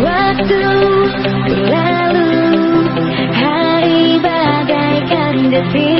Waktu lalu hari bagaikan detik